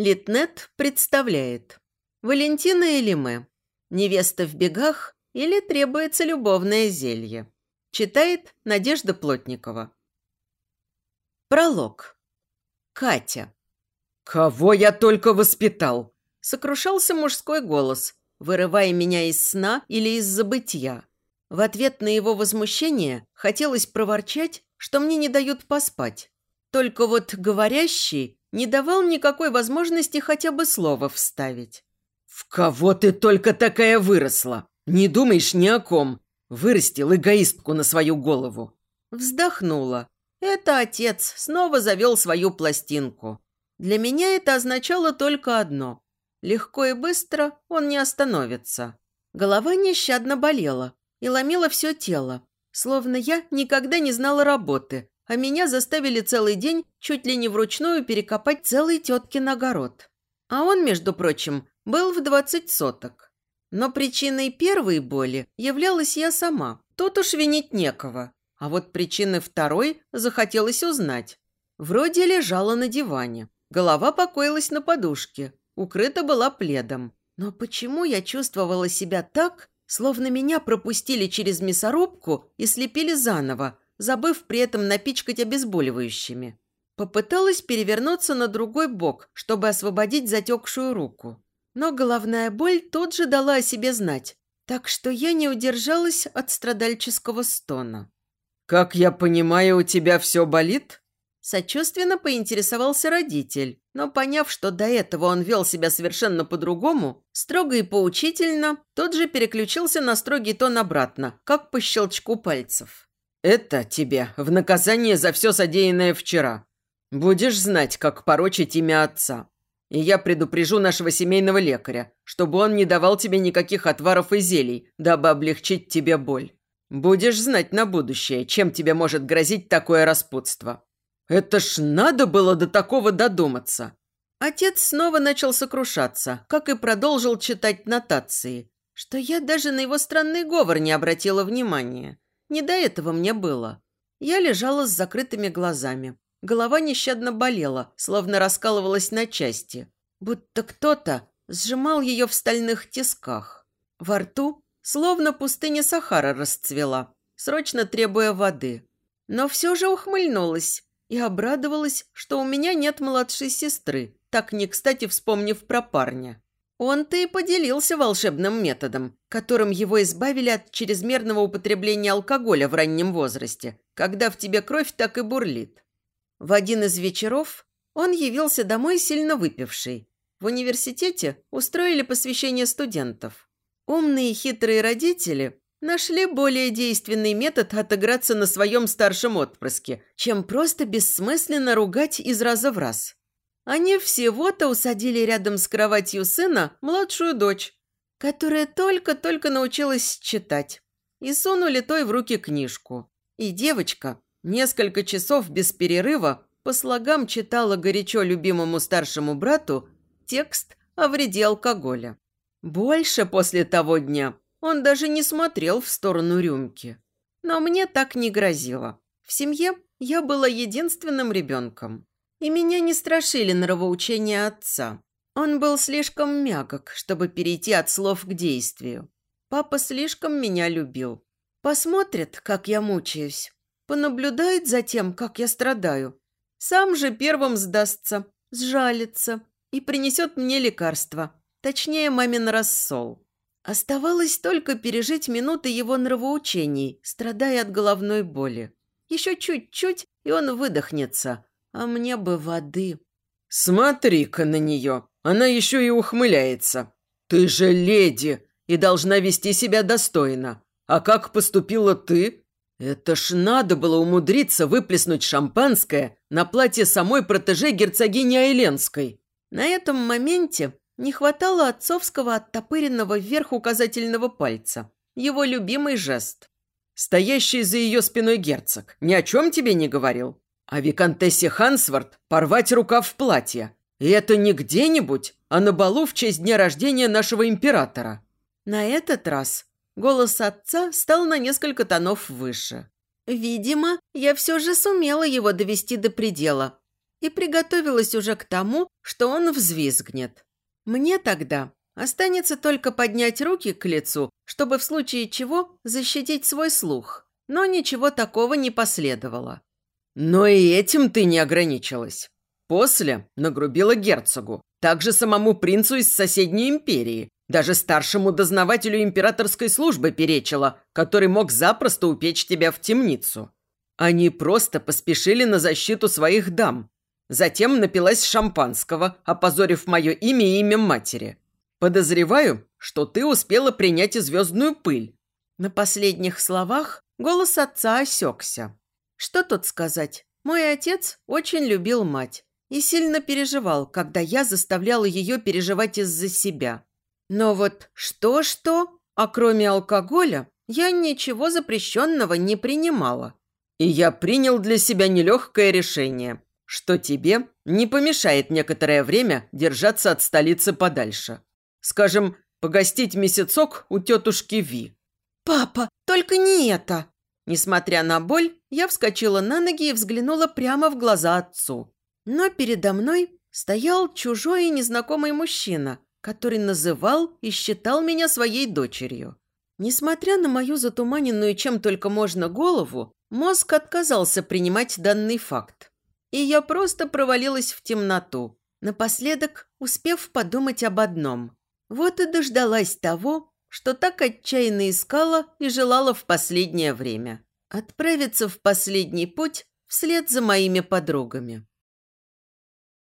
Литнет представляет Валентина или мы? Невеста в бегах или требуется любовное зелье? Читает Надежда Плотникова. Пролог. Катя. «Кого я только воспитал!» Сокрушался мужской голос, вырывая меня из сна или из забытья. В ответ на его возмущение хотелось проворчать, что мне не дают поспать. Только вот говорящий не давал никакой возможности хотя бы слово вставить. «В кого ты только такая выросла? Не думаешь ни о ком. Вырастил эгоистку на свою голову». Вздохнула. Это отец снова завел свою пластинку. Для меня это означало только одно. Легко и быстро он не остановится. Голова нещадно болела и ломила все тело, словно я никогда не знала работы, а меня заставили целый день чуть ли не вручную перекопать целый теткин огород. А он, между прочим, был в двадцать соток. Но причиной первой боли являлась я сама. Тут уж винить некого. А вот причины второй захотелось узнать. Вроде лежала на диване. Голова покоилась на подушке. Укрыта была пледом. Но почему я чувствовала себя так, словно меня пропустили через мясорубку и слепили заново, забыв при этом напичкать обезболивающими? Попыталась перевернуться на другой бок, чтобы освободить затекшую руку. Но головная боль тут же дала о себе знать, так что я не удержалась от страдальческого стона. «Как я понимаю, у тебя все болит?» Сочувственно поинтересовался родитель, но поняв, что до этого он вел себя совершенно по-другому, строго и поучительно, тот же переключился на строгий тон обратно, как по щелчку пальцев. «Это тебе в наказание за все содеянное вчера. Будешь знать, как порочить имя отца. И я предупрежу нашего семейного лекаря, чтобы он не давал тебе никаких отваров и зелий, дабы облегчить тебе боль. Будешь знать на будущее, чем тебе может грозить такое распутство. Это ж надо было до такого додуматься. Отец снова начал сокрушаться, как и продолжил читать нотации, что я даже на его странный говор не обратила внимания. Не до этого мне было. Я лежала с закрытыми глазами. Голова нещадно болела, словно раскалывалась на части. Будто кто-то сжимал ее в стальных тисках. Во рту Словно пустыня Сахара расцвела, срочно требуя воды. Но все же ухмыльнулась и обрадовалась, что у меня нет младшей сестры, так не кстати вспомнив про парня. Он-то и поделился волшебным методом, которым его избавили от чрезмерного употребления алкоголя в раннем возрасте, когда в тебе кровь так и бурлит. В один из вечеров он явился домой сильно выпивший. В университете устроили посвящение студентов. Умные и хитрые родители нашли более действенный метод отыграться на своем старшем отпрыске, чем просто бессмысленно ругать из раза в раз. Они всего-то усадили рядом с кроватью сына младшую дочь, которая только-только научилась читать, и сунули той в руки книжку. И девочка несколько часов без перерыва по слогам читала горячо любимому старшему брату текст о вреде алкоголя. Больше после того дня он даже не смотрел в сторону рюмки. Но мне так не грозило. В семье я была единственным ребенком. И меня не страшили нравоучения отца. Он был слишком мягок, чтобы перейти от слов к действию. Папа слишком меня любил. Посмотрит, как я мучаюсь. Понаблюдает за тем, как я страдаю. Сам же первым сдастся, сжалится и принесет мне лекарство, Точнее, мамин рассол. Оставалось только пережить минуты его нравоучений, страдая от головной боли. Еще чуть-чуть, и он выдохнется. А мне бы воды. «Смотри-ка на нее! Она еще и ухмыляется. Ты же леди и должна вести себя достойно. А как поступила ты? Это ж надо было умудриться выплеснуть шампанское на платье самой протеже герцогини Айленской». На этом моменте не хватало отцовского оттопыренного вверх указательного пальца. Его любимый жест. Стоящий за ее спиной герцог ни о чем тебе не говорил? А виконтессе Хансворт порвать рукав в платье. И это не где-нибудь, а на балу в честь дня рождения нашего императора. На этот раз голос отца стал на несколько тонов выше. Видимо, я все же сумела его довести до предела. и приготовилась уже к тому, что он взвизгнет. Мне тогда останется только поднять руки к лицу, чтобы в случае чего защитить свой слух. Но ничего такого не последовало. Но и этим ты не ограничилась. После нагрубила герцогу, также самому принцу из соседней империи, даже старшему дознавателю императорской службы перечила, который мог запросто упечь тебя в темницу. Они просто поспешили на защиту своих дам. Затем напилась шампанского, опозорив мое имя и имя матери. Подозреваю, что ты успела принять и звездную пыль». На последних словах голос отца осекся. Что тут сказать? Мой отец очень любил мать и сильно переживал, когда я заставляла ее переживать из-за себя. Но вот что-что, а кроме алкоголя, я ничего запрещенного не принимала. И я принял для себя нелегкое решение, что тебе не помешает некоторое время держаться от столицы подальше. Скажем, погостить месяцок у тетушки Ви. «Папа, только не это!» Несмотря на боль, я вскочила на ноги и взглянула прямо в глаза отцу. Но передо мной стоял чужой и незнакомый мужчина, который называл и считал меня своей дочерью. Несмотря на мою затуманенную чем только можно голову, мозг отказался принимать данный факт. И я просто провалилась в темноту, напоследок успев подумать об одном. Вот и дождалась того, что так отчаянно искала и желала в последнее время. Отправиться в последний путь вслед за моими подругами.